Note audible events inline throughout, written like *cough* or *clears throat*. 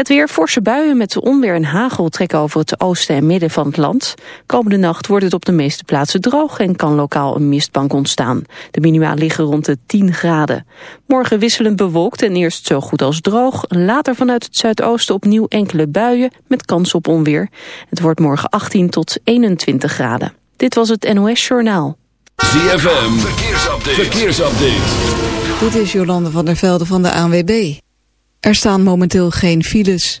Het weer forse buien met onweer en hagel trekken over het oosten en midden van het land. Komende nacht wordt het op de meeste plaatsen droog en kan lokaal een mistbank ontstaan. De minima liggen rond de 10 graden. Morgen wisselend bewolkt en eerst zo goed als droog. Later vanuit het zuidoosten opnieuw enkele buien met kans op onweer. Het wordt morgen 18 tot 21 graden. Dit was het NOS Journaal. ZFM, verkeersupdate. verkeersupdate. Dit is Jolande van der Velde van de ANWB. Er staan momenteel geen files.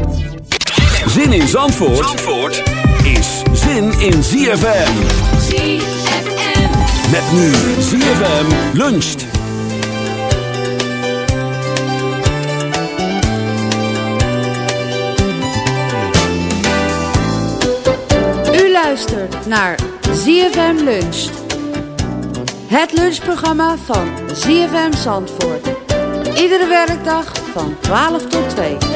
Zin in Zandvoort, Zandvoort is zin in ZFM. ZFM. Met nu ZFM luncht. U luistert naar ZFM Luncht. Het lunchprogramma van ZFM Zandvoort. Iedere werkdag van 12 tot 2.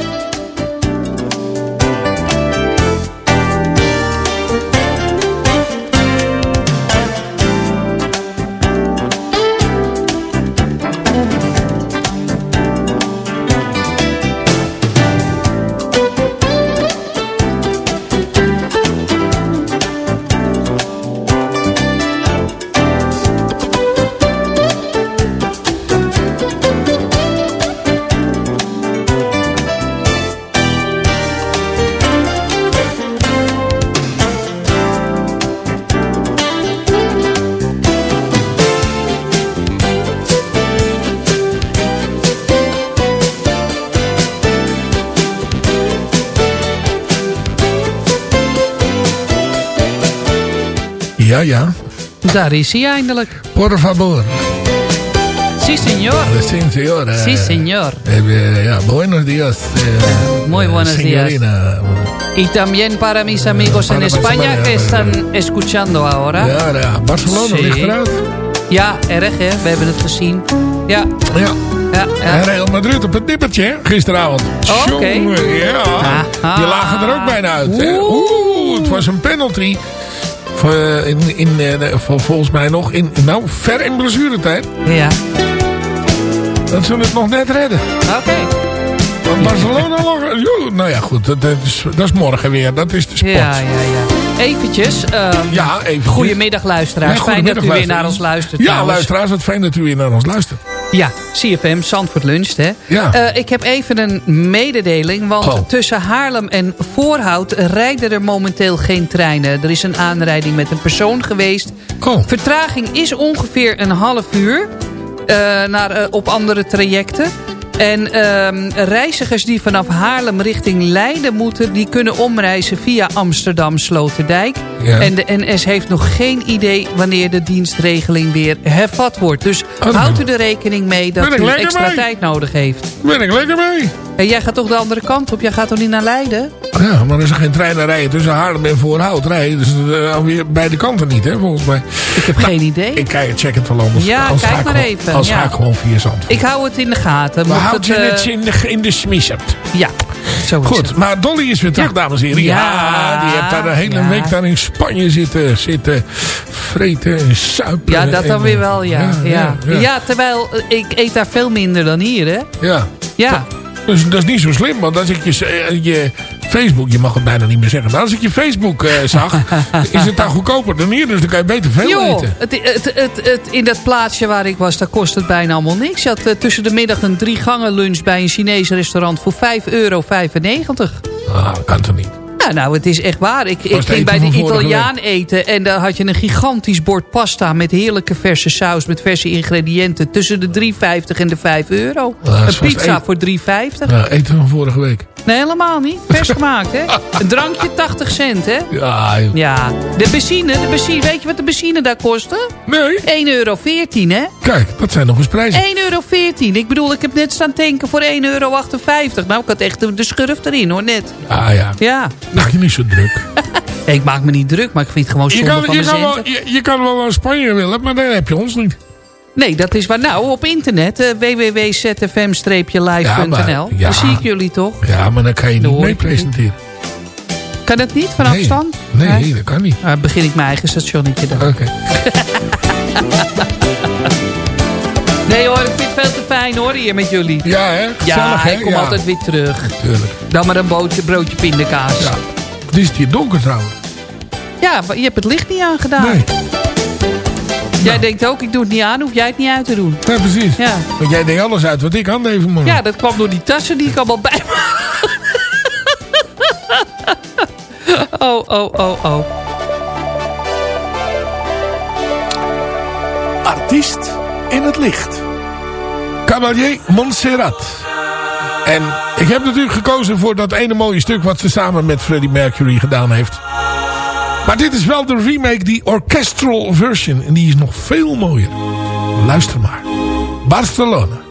Ja. Daar is hij eindelijk. Por favor. Sí, señor. Sí, señor. Eh, Sí, señor. eh, ja, buenos días. eh, Muy buenos señorina. Y también para mis amigos en España que están escuchando ahora. Ja. Barcelona ligt eruit. Ja, erg hè. We hebben het gezien. Ja, Ja. ja, ja. Real Madrid op het nippertje, hè, gisteravond. Oké. Jongen, ja. Die lagen er ook bijna uit. Oeh, het was een penalty. Eh, in, in, eh, vol- volgens mij nog in, nou, ver in blessuretijd. Ja, Dat ze het nog net redden. oké. Want Barcelona lag... joh, Nou ja, goed. Dat, dat, is, dat is morgen weer. Dat is de sport. Ja, ja, ja. Eventjes. ehm, Ja, even. Goedemiddag luisteraars. Ja, Fijn dat u weer naar ons luistert. Ja, trouwens. luisteraars. Wat fijn dat u weer naar ons luistert. Ja, CFM, Zandvoort Luncht. Hè. Ja. Eh, ik heb even een mededeling. Want Oh. tussen Haarlem en Voorhout rijden er momenteel geen treinen. Er is een aanrijding met een persoon geweest. Oh, Vertraging is ongeveer een half uur eh, naar, eh, op andere trajecten. En ehm, reizigers die vanaf Haarlem richting Leiden moeten... die kunnen omreizen via Amsterdam-Sloterdijk. Ja. En de NS heeft nog geen idee wanneer de dienstregeling weer hervat wordt. Dus Oh, houdt u er rekening mee dat u extra mee. tijd nodig heeft. ben ik lekker mee. En jij gaat toch de andere kant op? Jij gaat toch niet naar Leiden? Ja, maar er is geen treinen rijden tussen Haarlem en Voorhout rijden. Dus uh, alweer beide kanten niet, hè, volgens mij. Ik heb geen idee. Ik kijk, check het wel anders. Ja, kijk maar even, Als ja. ga ik gewoon via Zandvoort. Ik hou het in de gaten. We houden het, het eh, in de, in de. Ja, zo is het. Goed, maar Dolly is weer terug, dames en heren. Ja, Ja, die heeft daar de hele week daar in Spanje zitten, zitten vreten en suipen. Ja, dat dan weer wel, ja. Ja, ja, ja, ja. terwijl eh, ik eet daar veel minder dan hier, hè? Ja. Ja, Dus dat is niet zo slim, want als ik je, eh, je Facebook, je mag het bijna niet meer zeggen, maar als ik je Facebook eh, zag, *laughs* is het daar goedkoper dan hier, dus dan kan je beter veel eten. het, het, het, het, in dat plaatsje waar ik was, daar kost het bijna allemaal niks. Je had eh, tussen de middag een drie gangen lunch bij een Chinees restaurant voor 5,95 euro. Ah, dat kan toch niet? Ja, nou, het is echt waar. Ik, ik ging bij de Italiaan eten en daar had je een gigantisch bord pasta met heerlijke verse saus, met verse ingrediënten tussen de 3,50 en de 5 euro. een pizza voor 3,50. Ja, eten van vorige week. Nee, helemaal niet. Vers gemaakt, hè? *laughs* Een drankje 80 cent, hè? Ja, joh. Ja, de benzine, de benzine, weet je wat de benzine daar kostte? nee. 1,14 euro, hè? Kijk, dat zijn nog eens prijzen. 1,14 euro. Ik bedoel, ik heb net staan tanken voor 1,58 euro. Nou, ik had echt de, de schurf erin, hoor, net. Ah ja, Ja, maak je niet zo druk. *laughs* ik maak me niet druk, maar ik vind het gewoon Je zonde kan, van je, kan wel, je, je kan wel naar Spanje willen, maar dan heb je ons niet. Nee, dat is waar. Nou, op internet, eh, www.zfm-live.nl. Ja. Daar zie ik jullie toch? Ja, maar dan kan je Dan niet hoor mee presenteren. Kan dat niet, van Nee. afstand? Nee, dat kan niet. Nou, begin ik mijn eigen stationnetje dan. Oké. *laughs* Nee hoor, ik vind het veel te fijn hoor, hier met jullie. Ja, hè? Ja, Gezellig, ik kom ja. altijd weer terug. Tuurlijk. Dan maar een broodje, broodje pindakaas. Ja. Het is hier donker trouwens. Ja, maar je hebt het licht niet aangedaan. Nee, Jij denkt ook, ik doe het niet aan, hoef jij het niet uit te doen. nee, precies. Ja, Want jij deed alles uit wat ik aan deed vanmorgen. ja dat kwam door die tassen die ik allemaal bij me *laughs* Oh, oh, oh, oh. Artiest in het licht. Cavalier Montserrat. En ik heb natuurlijk gekozen voor dat ene mooie stuk wat ze samen met Freddie Mercury gedaan heeft. Maar dit is wel de remake, die orchestral version. En die is nog veel mooier. Luister maar. Barcelona.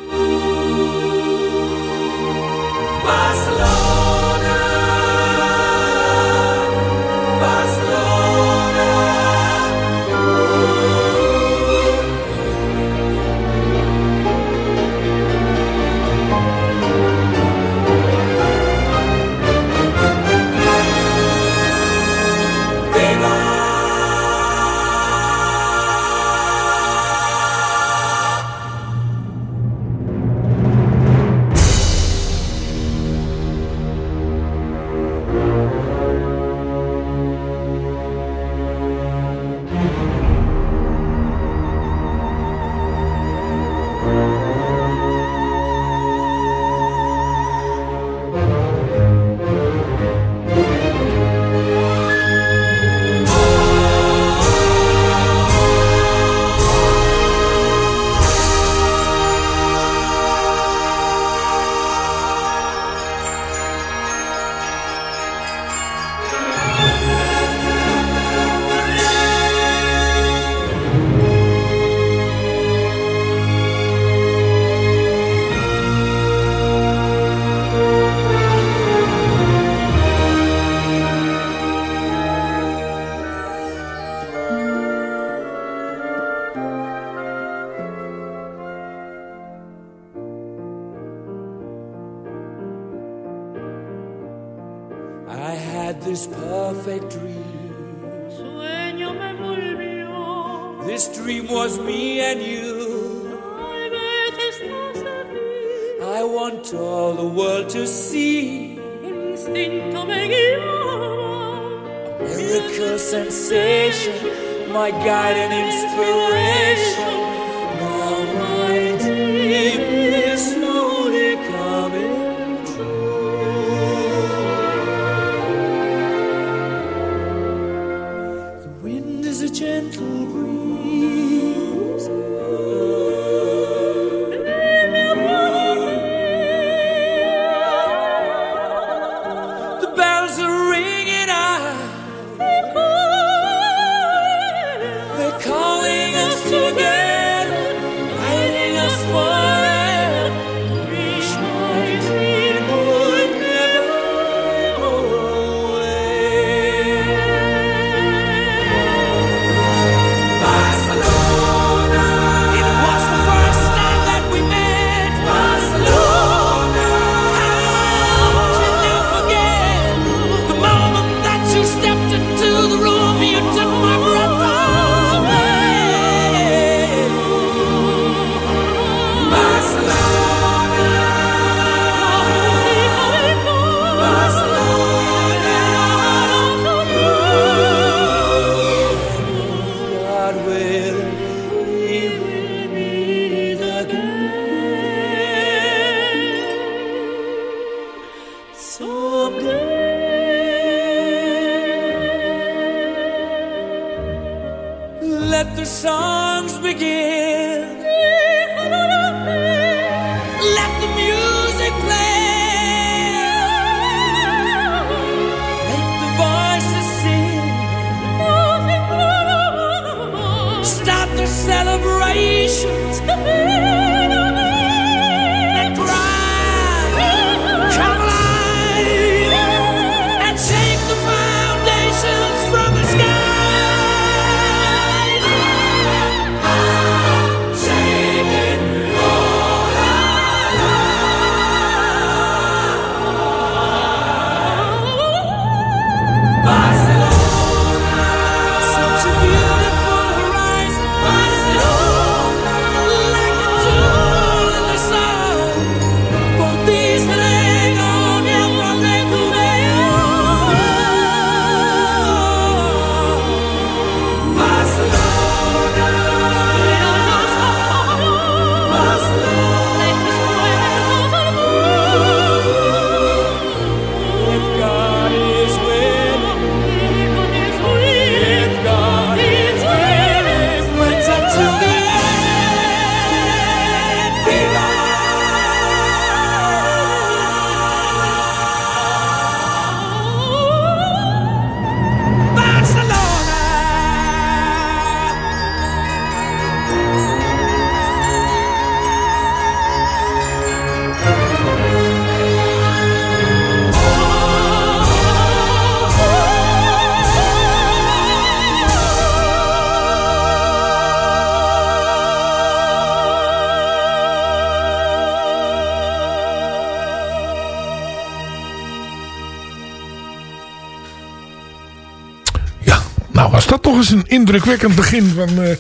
Indrukwekkend begin van, eh,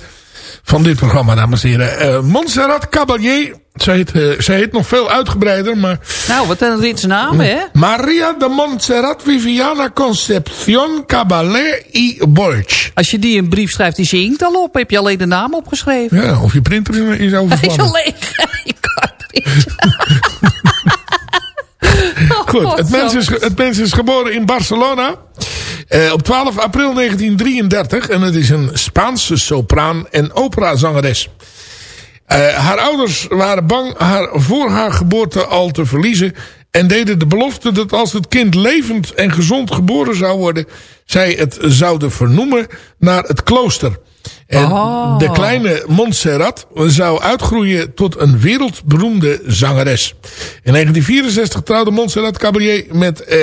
van dit programma, dames en heren. Eh, Montserrat Caballé, zij heet, eh, zij heet nog veel uitgebreider, maar... Nou, wat een rits naam, hè? Maria de Montserrat Viviana Concepción Caballé y Bolch. Als je die een brief schrijft, je inkt al op. Heb je alleen de naam opgeschreven? Ja, of je printer is, is Hij is overvallen. al leeg. Je. Goed, het mens, is, het mens is geboren in Barcelona eh, op 12 april 1933 en het is een Spaanse sopraan en operazangeres. Eh, haar ouders waren bang haar voor haar geboorte al te verliezen en deden de belofte dat als het kind levend en gezond geboren zou worden, zij het zouden vernoemen naar het klooster. En Oh. de kleine Montserrat zou uitgroeien tot een wereldberoemde zangeres. In 1964 trouwde Montserrat Caballé met eh,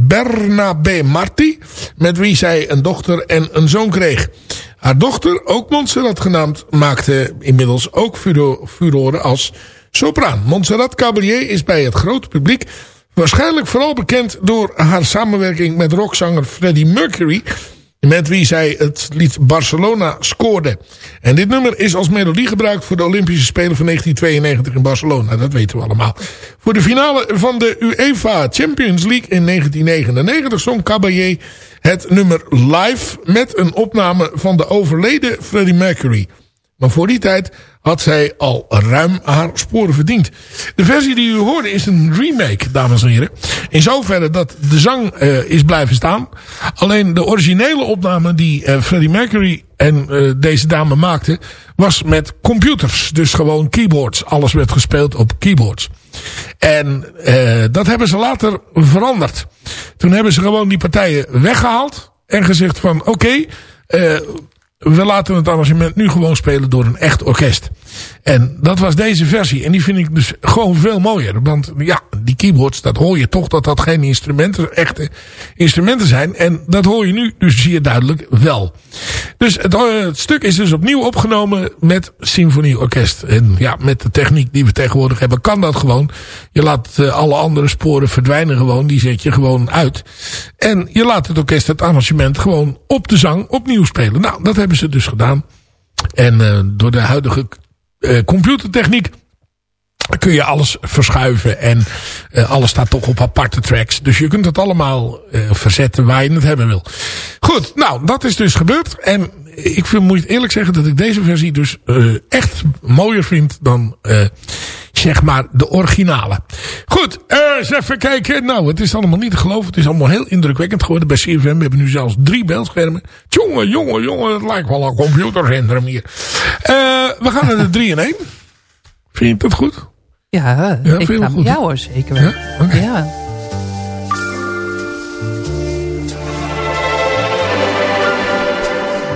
Bernabé Marti, met wie zij een dochter en een zoon kreeg. Haar dochter, ook Montserrat genaamd, maakte inmiddels ook furo- furoren als sopraan. Montserrat Caballé is bij het grote publiek Waarschijnlijk vooral bekend door haar samenwerking met rockzanger Freddie Mercury. Met wie zij het lied Barcelona scoorde. En dit nummer is als melodie gebruikt voor de Olympische Spelen van 1992 in Barcelona. Dat weten we allemaal. Voor de finale van de UEFA Champions League in 1999 zong Caballé het nummer live met een opname van de overleden Freddie Mercury. Maar voor die tijd had zij al ruim haar sporen verdiend. De versie die u hoorde is een remake, dames en heren. In zoverre dat de zang uh, is blijven staan. Alleen de originele opname die uh, Freddie Mercury en uh, deze dame maakten... was met computers, dus gewoon keyboards. Alles werd gespeeld op keyboards. En dat hebben ze later veranderd. Toen hebben ze gewoon die partijen weggehaald... en gezegd van oké... Okay, we laten het arrangement nu gewoon spelen door een echt orkest. En dat was deze versie. En die vind ik dus gewoon veel mooier. Want ja, die keyboards, dat hoor je toch dat dat geen instrumenten, echte instrumenten zijn. En dat hoor je nu dus zeer duidelijk wel. Dus het, het stuk is dus opnieuw opgenomen met symfonieorkest. En ja, met de techniek die we tegenwoordig hebben kan dat gewoon. Je laat uh, alle andere sporen verdwijnen gewoon. Die zet je gewoon uit. En je laat het orkest het arrangement gewoon op de zang opnieuw spelen. Nou, dat hebben ze dus gedaan. En uh, door de huidige computertechniek kun je alles verschuiven. En uh, alles staat toch op aparte tracks. Dus je kunt het allemaal uh, verzetten waar je het hebben wil. Goed, nou dat is dus gebeurd. En ik vind, moet eerlijk zeggen dat ik deze versie dus echt mooier vind dan zeg maar de originale. Goed, eens even kijken. Nou, het is allemaal niet te geloven. Het is allemaal heel indrukwekkend geworden bij CFM. We hebben nu zelfs drie beeldschermen. Jongen, jongen, jongen. Het lijkt wel een computercentrum hier. we gaan naar de 3 in 1. Vind je dat goed? Ja, Ja, ik vind goed, ja hoor, zeker wel. Ja? Oké. Ja.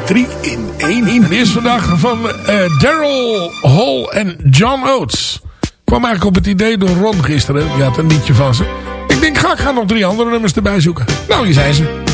Drie in één. Is vandaag van eh, Daryl Hall en John Oates. Kwam eigenlijk op het idee door Ron gisteren. Die had een liedje van ze. Ik denk, ga, ik ga nog drie andere nummers erbij zoeken. Nou, hier zijn ze.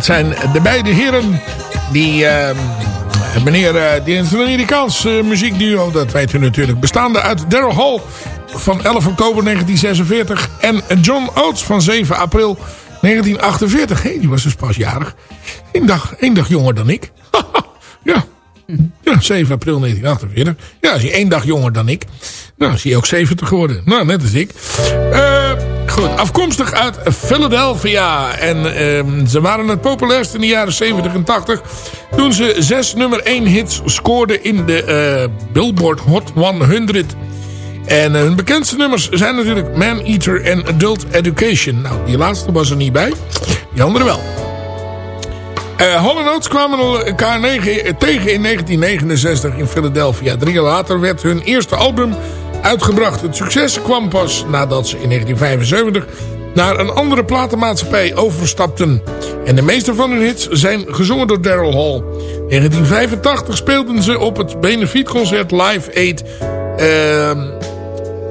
Dat zijn de beide heren die... eh, meneer, eh, die Amerikaans eh, muziekduo. Dat weet u natuurlijk. Bestaande uit Daryl Hall van 11 oktober 1946. En John Oates van 7 april 1948. Hé, hey, die was dus pas jarig. Eén dag, één dag jonger dan ik. *laughs* ja. Ja, 7 april 1948. Ja, is hij één dag jonger dan ik. Nou, is hij ook 70 geworden. Nou, net als ik. Eh, goed, afkomstig uit Philadelphia. En ehm, ze waren het populairst in de jaren 70 en 80. Toen ze zes nummer 1 hits scoorden in de eh, Billboard Hot 100. En eh, hun bekendste nummers zijn natuurlijk Man Eater en Adult Education. Nou, die laatste was er niet bij. Die andere wel. Uh, kwamen elkaar tegen in 1969 in Philadelphia. Drie jaar later werd hun eerste album uitgebracht. Het succes kwam pas nadat ze in 1975 naar een andere platenmaatschappij overstapten. En de meeste van hun hits zijn gezongen door Daryl Hall. In 1985 speelden ze op het benefietconcert Live Aid... ehm,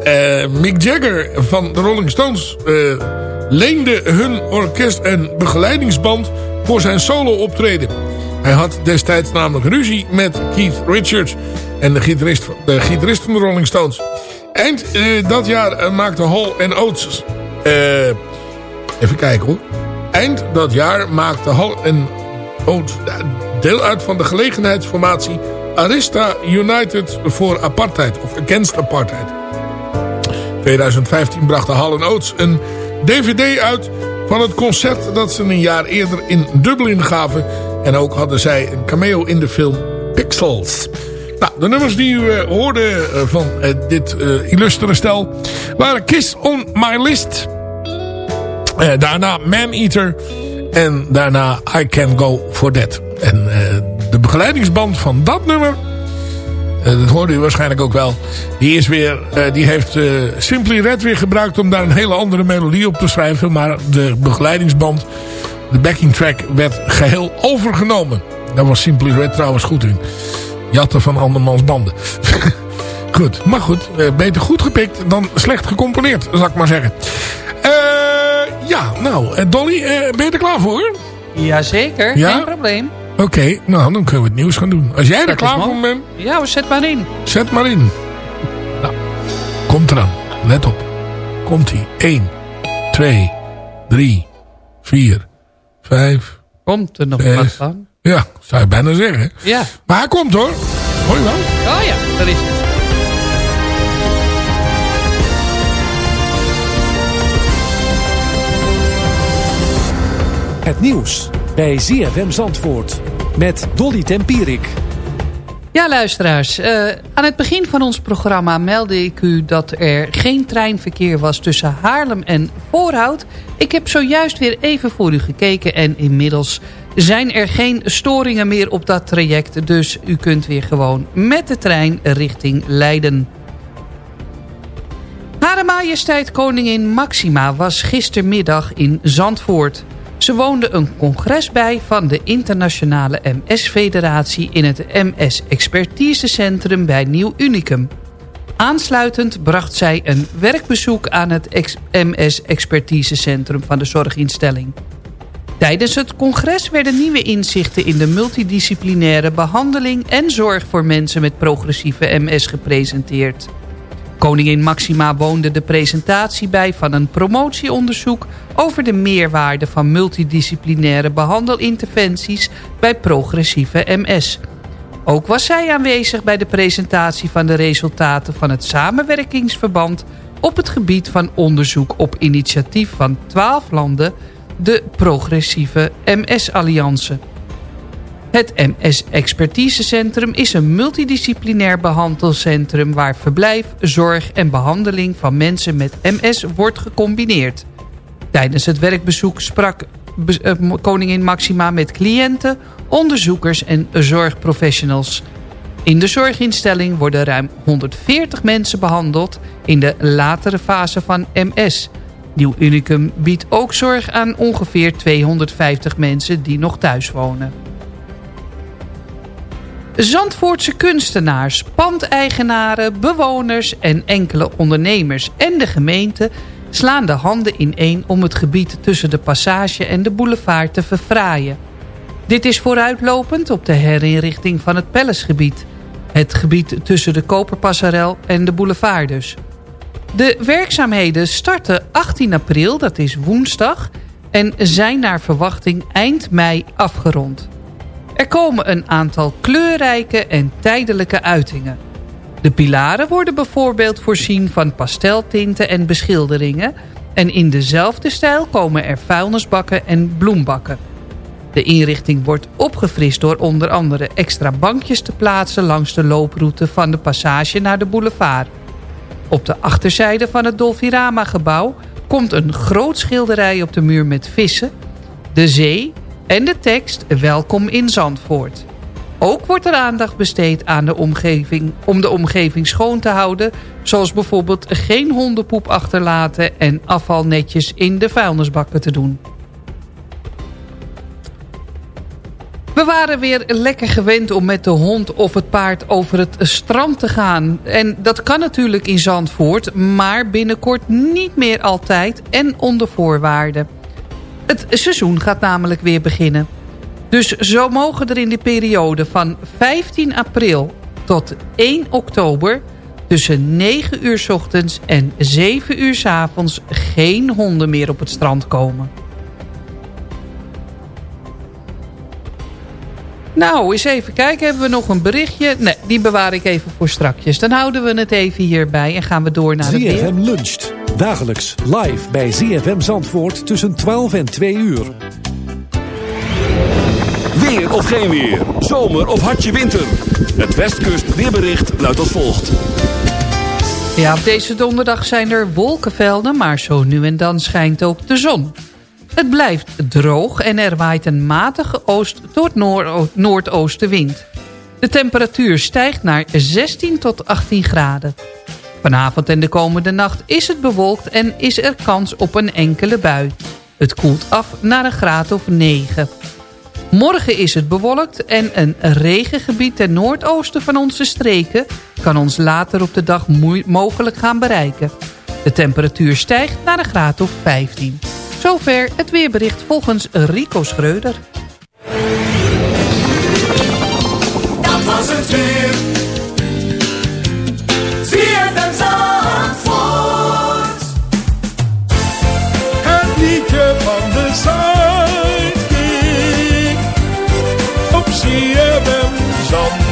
eh, Mick Jagger van de Rolling Stones eh, leende hun orkest en begeleidingsband voor zijn solo optreden. Hij had destijds namelijk ruzie met Keith Richards en de gitarist, de gitarist van de Rolling Stones. Eind eh, dat jaar eh, maakte Hall en Oates... eh, even kijken hoor. Eind dat jaar maakte Hall en Oates deel uit van de gelegenheidsformatie... Arista United voor Apartheid of Against Apartheid. 2015 brachten Hall Oates een dvd uit van het concert dat ze een jaar eerder in Dublin gaven. En ook hadden zij een cameo in de film Pixels. Nou, de nummers die u eh, hoorde eh, van eh, dit illustere stel waren Kiss on My List. Daarna Man Eater. En daarna I Can Go For That. En de begeleidingsband van dat nummer... dat hoorde u waarschijnlijk ook wel. Die, is weer, die heeft eh, Simply Red weer gebruikt om daar een hele andere melodie op te schrijven. Maar de begeleidingsband, de backing track, werd geheel overgenomen. Daar was Simply Red trouwens goed in. Jatten van andermans banden. *laughs* goed, maar goed. eh, beter goed gepikt dan slecht gecomponeerd, zal ik maar zeggen. Eh, ja, nou, eh, Dolly, eh, ben je er klaar voor? Jazeker, Ja? geen probleem. Oké, nou, dan kunnen we het nieuws gaan doen. Als jij er Dat klaar voor bent, Ja, we zet maar in. zet maar in. Nou, komt eraan. Let op. Komt ie. 1, 2, 3, 4, 5. Komt er nog wat van? Ja, zou je bijna zeggen. Ja. Maar hij komt hoor. Hoor je wel? Oh ja, daar is het. Het nieuws bij ZFM Zandvoort met Dolly Tempierik. Ja, luisteraars. eh, aan het begin van ons programma meldde ik u dat er geen treinverkeer was tussen Haarlem en Voorhout. Ik heb zojuist weer even voor u gekeken en inmiddels zijn er geen storingen meer op dat traject. Dus u kunt weer gewoon met de trein richting Leiden. Hare majesteit koningin Maxima was gistermiddag in Zandvoort. Ze woonde een congres bij van de internationale MS-federatie... in het MS-expertisecentrum bij Nieuw Unicum. Aansluitend bracht zij een werkbezoek aan het ex- MS-expertisecentrum van de zorginstelling. Tijdens het congres werden nieuwe inzichten in de multidisciplinaire behandeling... en zorg voor mensen met progressieve MS gepresenteerd. Koningin Maxima woonde de presentatie bij van een promotieonderzoek over de meerwaarde van multidisciplinaire behandelinterventies bij progressieve MS. Ook was zij aanwezig bij de presentatie van de resultaten van het samenwerkingsverband op het gebied van onderzoek op initiatief van 12 landen, de Progressieve MS-alliantie. Het MS-expertisecentrum is een multidisciplinair behandelcentrum... waar verblijf, zorg en behandeling van mensen met MS wordt gecombineerd. Tijdens het werkbezoek sprak eh, koningin Maxima met cliënten, onderzoekers en zorgprofessionals. In de zorginstelling worden ruim 140 mensen behandeld in de latere fase van MS. Nieuw Unicum biedt ook zorg aan ongeveer 250 mensen die nog thuis wonen. Zandvoortse kunstenaars, pandeigenaren, bewoners en enkele ondernemers en de gemeente slaan de handen ineen om het gebied tussen de passage en de boulevard te verfraaien. Dit is vooruitlopend op de herinrichting van het Pellesgebied. Het gebied tussen de Koperpasserel en de boulevard dus. De werkzaamheden starten 18 april, dat is woensdag... en zijn naar verwachting eind mei afgerond. Er komen een aantal kleurrijke en tijdelijke uitingen. De pilaren worden bijvoorbeeld voorzien van pasteltinten en beschilderingen... en in dezelfde stijl komen er vuilnisbakken en bloembakken. De inrichting wordt opgefrist door onder andere extra bankjes te plaatsen... langs de looproute van de passage naar de boulevard. Op de achterzijde van het Dolfirama-gebouw komt een groot schilderij op de muur met vissen... de zee en de tekst Welkom in Zandvoort. Ook wordt er aandacht besteed aan de omgeving, om de omgeving schoon te houden... zoals bijvoorbeeld geen hondenpoep achterlaten... en afval netjes in de vuilnisbakken te doen. We waren weer lekker gewend om met de hond of het paard over het strand te gaan. En dat kan natuurlijk in Zandvoort, maar binnenkort niet meer altijd en onder voorwaarden. Het seizoen gaat namelijk weer beginnen. Dus zo mogen er in de periode van 15 april tot 1 oktober... tussen 9 uur s ochtends en 7 uur s avonds geen honden meer op het strand komen. Nou, eens even kijken. Hebben we nog een berichtje? Nee, die bewaar ik even voor strakjes. Dan houden we het even hierbij en gaan we door naar het weer. ZFM luncht. Dagelijks live bij ZFM Zandvoort tussen 12 en 2 uur. Weer of geen weer. Zomer of hartje winter. Het Westkust weerbericht luidt als volgt. Ja, op deze donderdag zijn er wolkenvelden, maar zo nu en dan schijnt ook de zon. Het blijft droog en er waait een matige oost tot noord noordoostenwind. De temperatuur stijgt naar 16 tot 18 graden. Vanavond en de komende nacht is het bewolkt en is er kans op een enkele bui. Het koelt af naar een graad of 9. Morgen is het bewolkt en een regengebied ten noordoosten van onze streken... kan ons later op de dag mogelijk gaan bereiken. De temperatuur stijgt naar een graad of 15. Zover het weerbericht volgens Rico Schreuder. Dat was het weer. ZFM Zandvoort. Het liedje van de Zuidkiek. Op ZFM Zandvoort.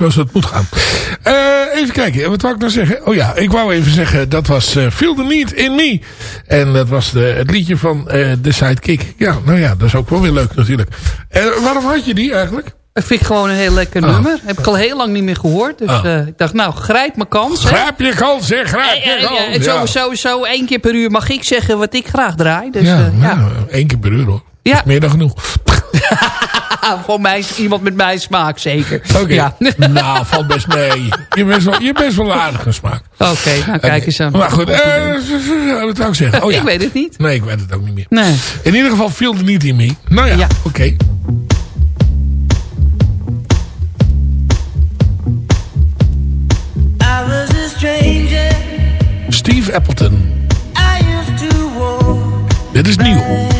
zoals het moet gaan. Eh, even kijken, wat wou ik nou zeggen? Oh ja, ik wou even zeggen, dat was uh, Feel the Need in Me. En dat was de, het liedje van eh, de Sidekick. Ja, nou ja, dat is ook wel weer leuk natuurlijk. waarom had je die eigenlijk? Ik vind ik gewoon een heel lekker ah. nummer. Heb ik al heel lang niet meer gehoord. Dus ah. ik dacht, nou, grijp mijn kans. Grijp je kans, zeg. Grijp je kans. En, sowieso, één keer per uur mag ik zeggen wat ik graag draai. Dus, ja, ja. Nou, één keer per uur hoor. Ja. meer dan genoeg. *laughs* *laughs* voor mij is iemand met mijn smaak zeker. Oké, ja. *laughs* nou, valt best mee. Je bent wel, je bent wel aardige smaak. Oké, okay, nou okay. kijk eens aan. Maar goed, eh, eh, eh zou ik zeggen. Oh, *laughs* ja. ik weet het niet. Nee, ik weet het ook niet meer. Nee. In ieder geval viel er niet in mee. Nou ja, ja. oké. Steve Appleton. Dit is nieuw.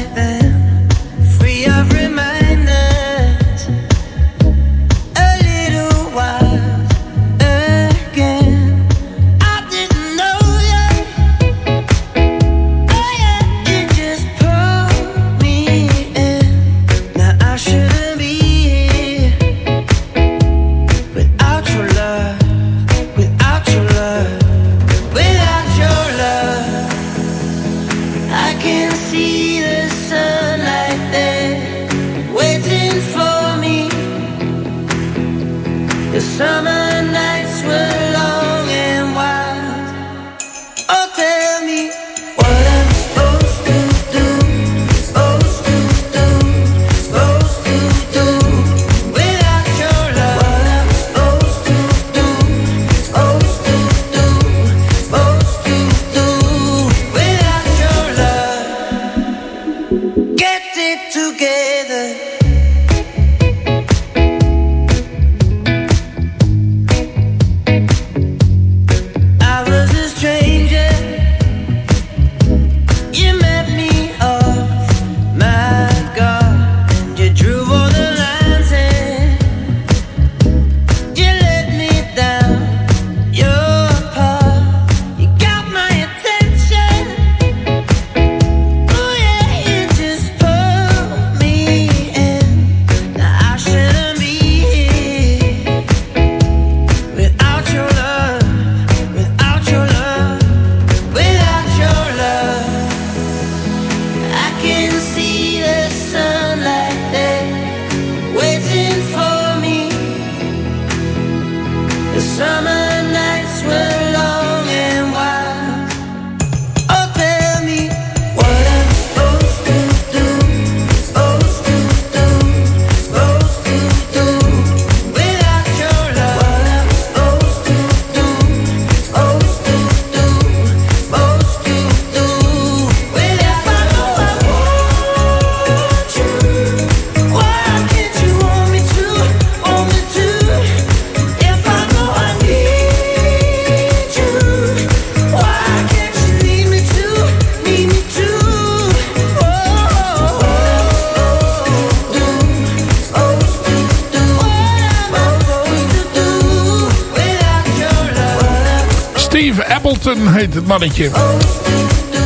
mannetje.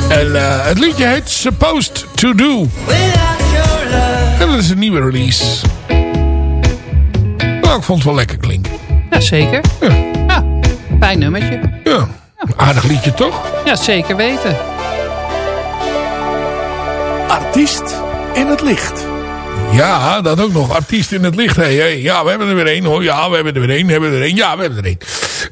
En eh, het liedje heet Supposed to Do. En dat is een nieuwe release. Nou, ik vond het wel lekker klinken. Jazeker. Ja. ja. Fijn nummertje. Ja. Aardig liedje toch? Ja, zeker weten. Artiest in het licht. Ja, dat ook nog. Artiest in het licht. Hey. Ja, we hebben er weer één. Ja, we hebben er weer één. We hebben er één. Ja, we hebben er één.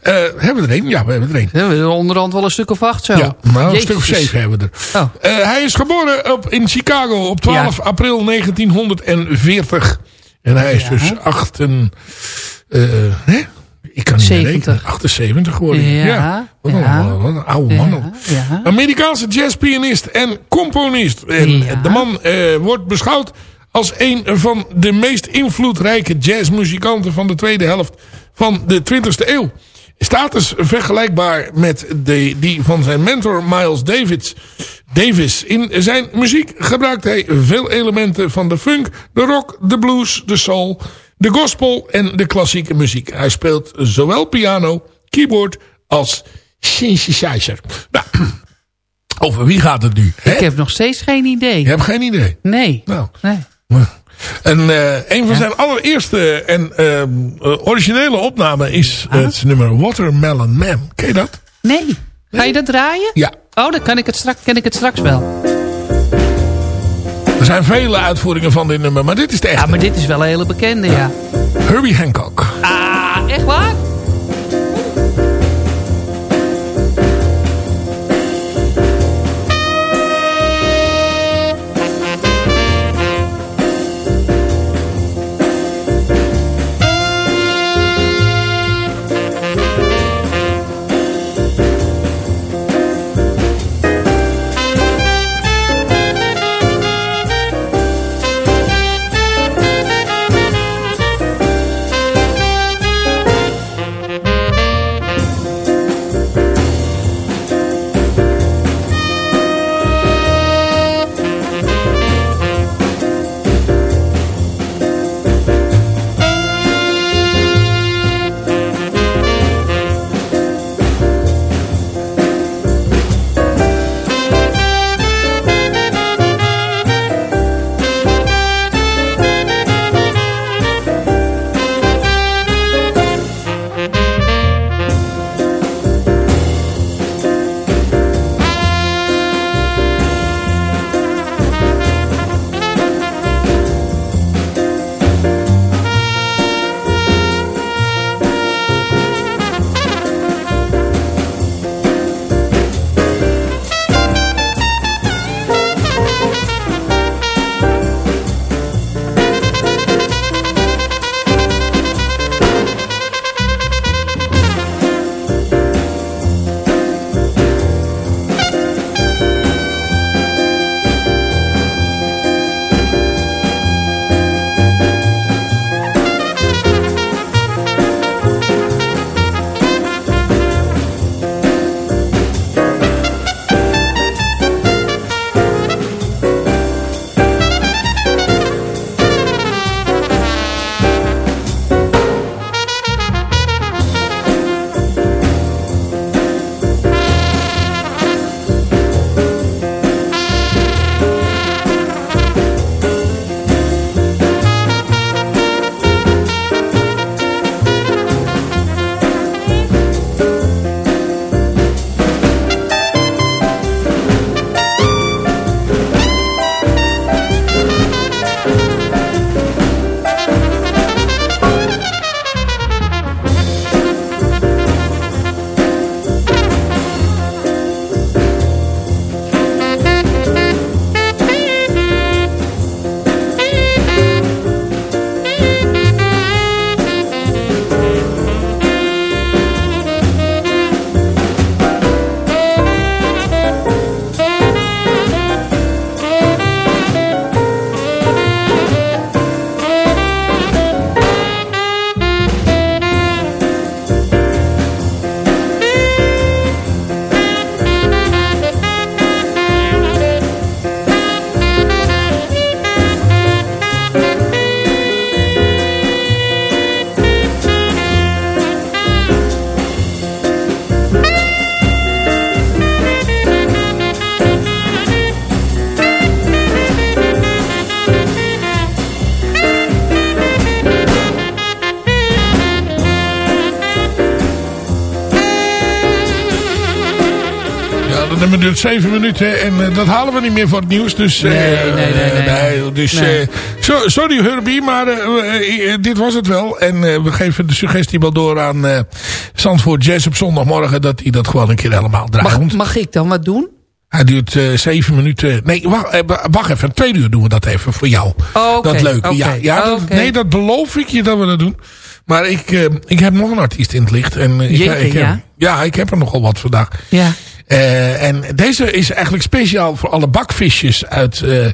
Eh, hebben we er één? Ja, we hebben er één. We hebben er onderhand wel een stuk of acht zo. Ja, nou, een stuk of zeven hebben we er. Oh. Eh, hij is geboren op, in Chicago op 12 april 1940. En hij is Ja. dus 8 en... eh, hè? Ik kan niet meer 70. rekenen. 78 geworden. Ja, Wat, een- ja. wat een oude man. Ja, ja. Amerikaanse jazzpianist en componist. En Ja. De man wordt beschouwd als een van de meest invloedrijke jazzmuzikanten van de tweede helft van de 20e eeuw. Status vergelijkbaar met de, die van zijn mentor Miles Davis. Davis. In zijn muziek gebruikt hij veel elementen van de funk, de rock, de blues, de soul, de gospel en de klassieke muziek. Hij speelt zowel piano, keyboard als synthesizer. Nou, *clears throat* over wie gaat het nu? hè? Ik heb nog steeds geen idee. Je hebt geen idee. Nee. Nou, nee. En eh, een van zijn allereerste en ehm, eh, originele opnamen is Ah. het nummer Watermelon Man. Ken je dat? Nee. Ga je dat draaien? Ja. Oh, dan kan ik het straks, ken ik het straks wel. Er zijn vele uitvoeringen van dit nummer, maar dit is de echte. Ja, maar dit is wel een hele bekende, ja. Herbie Hancock. Ah, echt waar? Zeven minuten en eh, dat halen we niet meer voor het nieuws. Dus, eh, Nee, nee, nee, nee, nee. dus eh, so- sorry Herbie, maar eh, eh, dit was het wel. En eh, we geven de suggestie wel door aan eh Zandvoort Jazz op zondagmorgen. Dat hij dat gewoon een keer helemaal draait. Mag, ik dan wat doen? Hij duurt eh, zeven minuten. Nee, wacht, eh, wacht even. Twee uur doen we dat even voor jou. Oh, oké, Dat leuke. Ja, ja dat- nee, dat beloof ik je dat we dat doen. Maar ik, eh, ik heb nog een artiest in het licht. En, eh, ik, Jeetje, ik heb, ja? ja, ik heb er nogal wat vandaag. Ja. Eh, en deze is eigenlijk speciaal voor alle bakvisjes uit eh,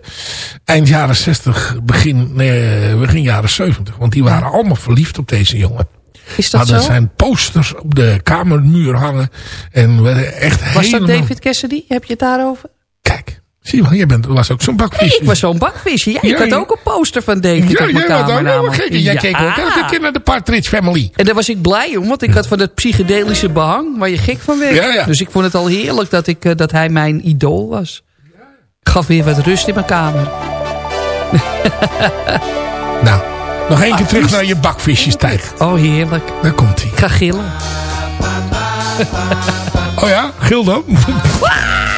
eind jaren 60, begin, eh, begin jaren 70. Want die waren allemaal verliefd op deze jongen. Is dat Hadden zo? zijn posters op de kamermuur hangen. En werden echt Was dat. David Cassidy? Heb je het daarover? Zie je wel, jij bent, was ook zo'n bakvisje. Ik was zo'n bakvisje. Ja, ik Ja, had ja. ook een poster van David Ja, op mijn kamer ook wel namelijk. gek. Jij keek ook elke keer naar de Partridge Family. En daar was ik blij om, want ik had van dat psychedelische behang waar je gek van werd. Dus ik vond het al heerlijk dat, ik, eh, dat hij mijn idool was. Gaf weer wat rust in mijn kamer. *laughs* Nou, nog één keer terug naar je bakvisjes tijd. Oh, heerlijk. Daar komt hij. Ik ga gillen. *laughs* Oh ja, gil dan. *laughs*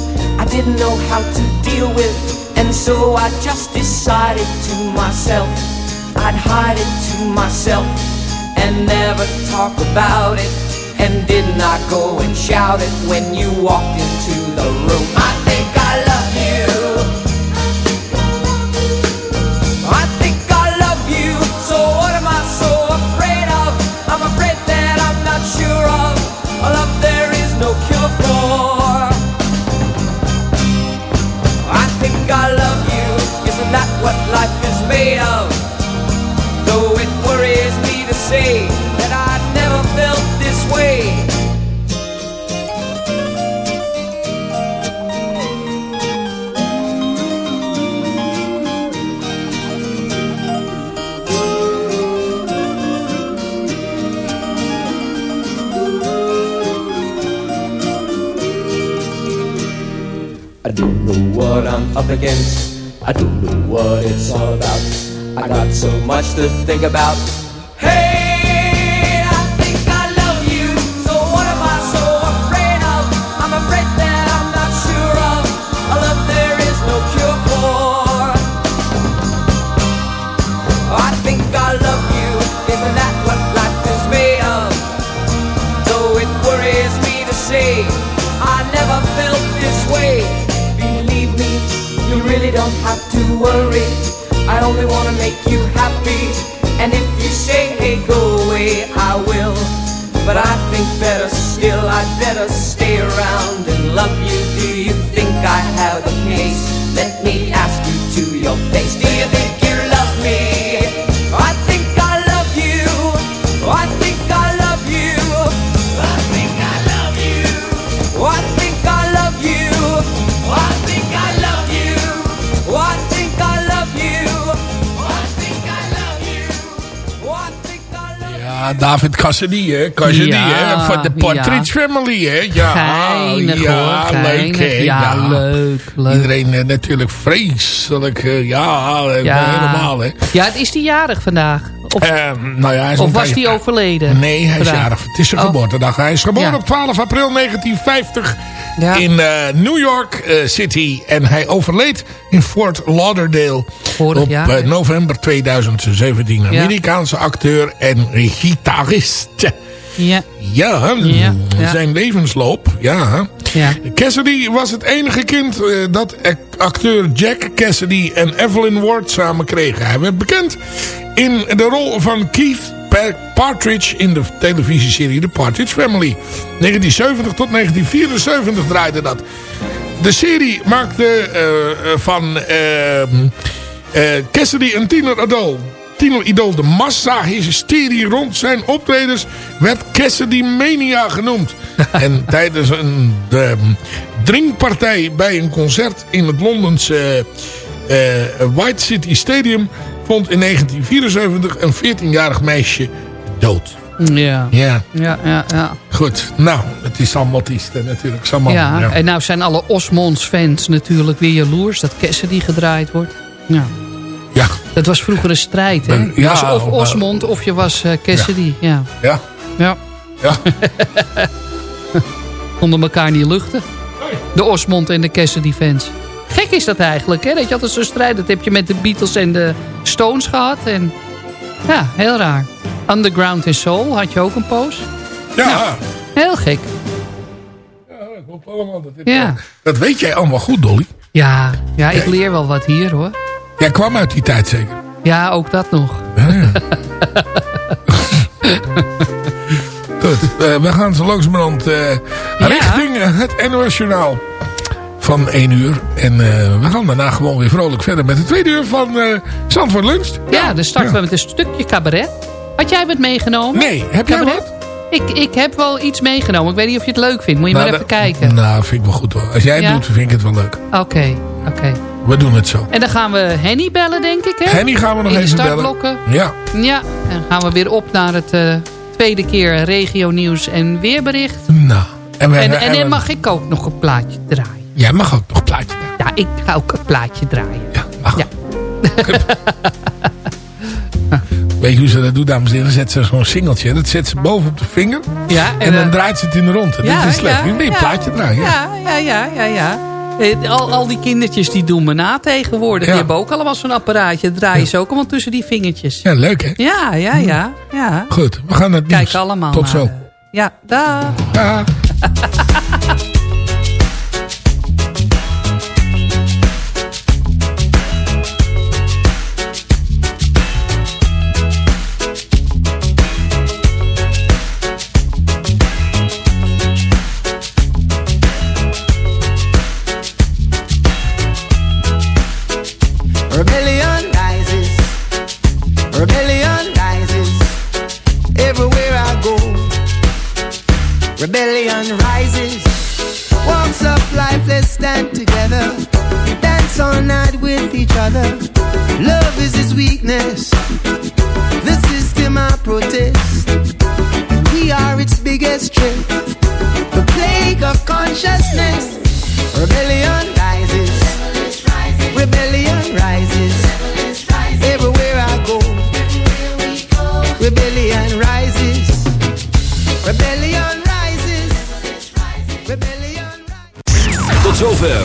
I didn't know how to deal with, and so I just decided to myself I'd hide it to myself and never talk about it. And did not go and shout it when you walked into the room. I don't know what I'm up against. I don't know what it's all about. I got so much to think about. I wanna make you happy. And if you say, hey, go away, I will. But I think better still, I'd better stay around and love you. Do you think I have a case? Let me ask Ja, David Cassidy, hè? Cassidy, Ja, hè? Van de Partridge Family, hè? Ja, Geinig, ja, hoor, leuk, hè? Ja, leuk, leuk. Iedereen eh, natuurlijk vreselijk, eh, ja, eh, Ja. helemaal, hè? Ja, het is die jarig vandaag. Of, Eh, nou ja, hij is of was die overleden? Nee, hij is jarig. Het is zijn Oh. geboortedag. Hij is geboren Ja. op 12 april 1950 Ja. in eh, New York eh, City. En hij overleed in Fort Lauderdale Vorig op jaar, november 2017. Ja. Amerikaanse acteur en gitarist. Ja. Ja, Ja, ja. zijn levensloop. Ja. Ja. Cassidy was het enige kind eh, dat acteur Jack Cassidy en Evelyn Ward samen kregen. Hij werd bekend in de rol van Keith Pa- Partridge in de televisieserie The Partridge Family. 1970 tot 1974 draaide dat. De serie maakte eh, eh, van eh, Cassidy een tiener adult. Latino-idool de massa hysterie rond zijn optredens werd Cassidy Mania genoemd. *laughs* en tijdens een de, drinkpartij bij een concert in het Londense eh, eh, White City Stadium vond in 1974 een 14-jarig meisje dood. Ja. Ja. Ja, ja, ja. Goed, nou, het is allemaal triest natuurlijk. Is allemaal, ja. ja. En nou zijn alle Osmonds fans natuurlijk weer jaloers dat Cassidy gedraaid wordt. Ja. Ja. Dat was vroeger een strijd, hè? Ja, je was of maar- Osmond of je was eh, Cassidy. Ja. Ja. Ja. Ja. Konden *laughs* elkaar niet luchten. De Osmond en de Cassidy fans. Gek is dat eigenlijk, hè? Dat je altijd zo'n strijd... Dat heb je met de Beatles en de Stones gehad. En ja, heel raar. Underground in Soul had je ook een poos. Ja. Heel gek. allemaal. Dat, Ja. dat weet jij allemaal goed, Dolly. Ja, ja, ik leer wel wat hier, hoor. Jij kwam uit die tijd zeker? Ja, ook dat nog. *laughs* Goed, eh, we gaan zo langzamerhand eh richting eh, het NOS Journaal van 1 uur. En we gaan daarna gewoon weer vrolijk verder met het tweede uur van eh Zandvoort Lunch. Ja, dan starten we met een stukje cabaret. Had jij wat meegenomen? Nee, heb jij Cabaret? Ik, ik heb wel iets meegenomen. Ik weet niet of je het leuk vindt. Moet je Nou, maar even dat- kijken. Nou, vind ik wel goed hoor. Als jij het Ja? doet, vind ik het wel leuk. Oké, oké. We doen het zo. En dan gaan we Henny bellen, denk ik, hè? Henny gaan we nog In even bellen. startblokken. Ja. Ja, en dan gaan we weer op naar het eh, tweede keer regio nieuws en weerbericht. Nou. En, we, En, mag ik ook nog een plaatje draaien. Jij mag ook nog een plaatje draaien. Ja, ik ga ook een plaatje draaien. Ja, mag. Ja. *laughs* Weet je hoe ze dat doet, dames en heren? Dan zet ze zo'n singeltje. Dat zet ze boven op de vinger. Ja, En, dan eh, draait ze het in de rond. En ja, dat is leuk. ja, Nu ben je een plaatje draaien. Ja. Ja, ja, ja, ja. Eh, Al, al die kindertjes die doen me na tegenwoordig. Die hebben ook allemaal zo'n apparaatje. Draaien ze ook allemaal tussen die vingertjes. Ja, leuk hè? Ja, ja, ja. ja. Goed, we gaan naar het Kijk nieuws. allemaal Tot zo. eh, Ja, daar. Ja. *laughs* Love is his weakness,